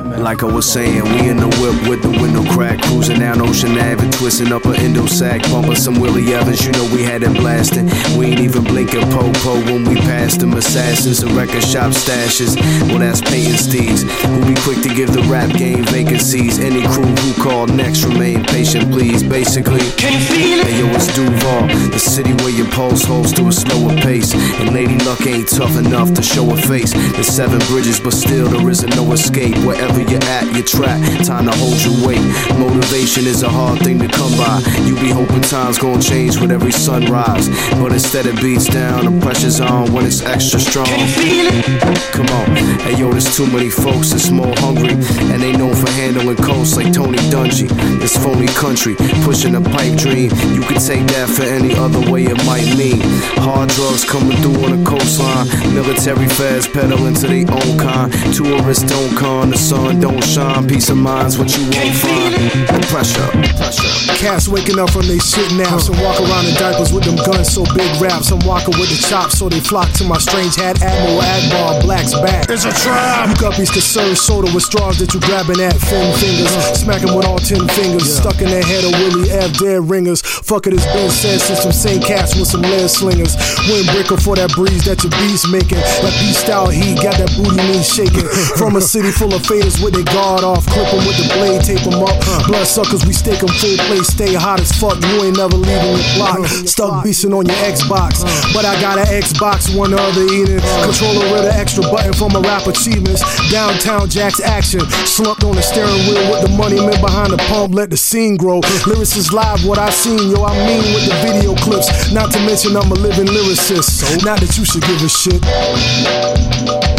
Like I was saying, we in the whip with the window crack, cruising down Ocean Ave and twisting up a endo sack, bumping some Willie Evans. You know we had it blasting. We ain't even blinking po-po when we passed them assassins and record shop stashes. Well, that's Peyton Steeds, who be quick to give the rap game vacancies. Any crew who call next, remain patient, please. Basically, can you feel it? hey yo, it's Duval, the city where your pulse holds to a slower pace, and Lady Luck ain't tough enough to show her face. There's seven bridges, but still there isn't no escape. Wherever you're at, you're trapped. Time to hold your weight. Motivation is a hard thing to come by. You be hoping time's gonna change with every sunrise, but instead it beats down. The pressure's on when it's extra strong. Can you feel it? Come on, hey yo, there's too many folks that's more hungry, and they known for handling coast like Tony Dungy. This phony country pushing a pipe dream. You could take that for any other way it might mean. Hard drugs coming through on the coastline. Military feds peddling to their own kind. Tourists don't con, the sun don't shine. Peace of mind's what you won't find. Pressure, pressure. Cats waking up from they shit now. Some walk around in diapers with them guns so big rap. Some walking with the chops so they flock to my strange hat. Admiral Ackbar, Black's back. It's a trap. You guppies can serve soda with straws that you grabbing at thin fingers. Smacking with all ten fingers. Stuck in their head of Willie F. Dead ringers. Fuck it, it's been said since some same cats with some lead slingers. Windbreaker for that breeze that your beast making. Like beast style heat, got that booty knee shaking. From a city full of faders with their guard off. Clip with the blade, tape 'em up. Blood suckers, we stake 'em full play. Stay hot as fuck, you ain't never leaving the block. Uh-huh. Stuck beasting on your Xbox. Uh-huh. But I got an Xbox, one the other eating. Uh-huh. Controller with an extra button for my rap achievements. Downtown Jack's action. Slumped on the steering wheel with the money man behind the pump, let the scene grow. Lyrics is live, what I seen, yo, I mean with the video clips. Not to mention I'm a living lyricist. Not that you should give a shit.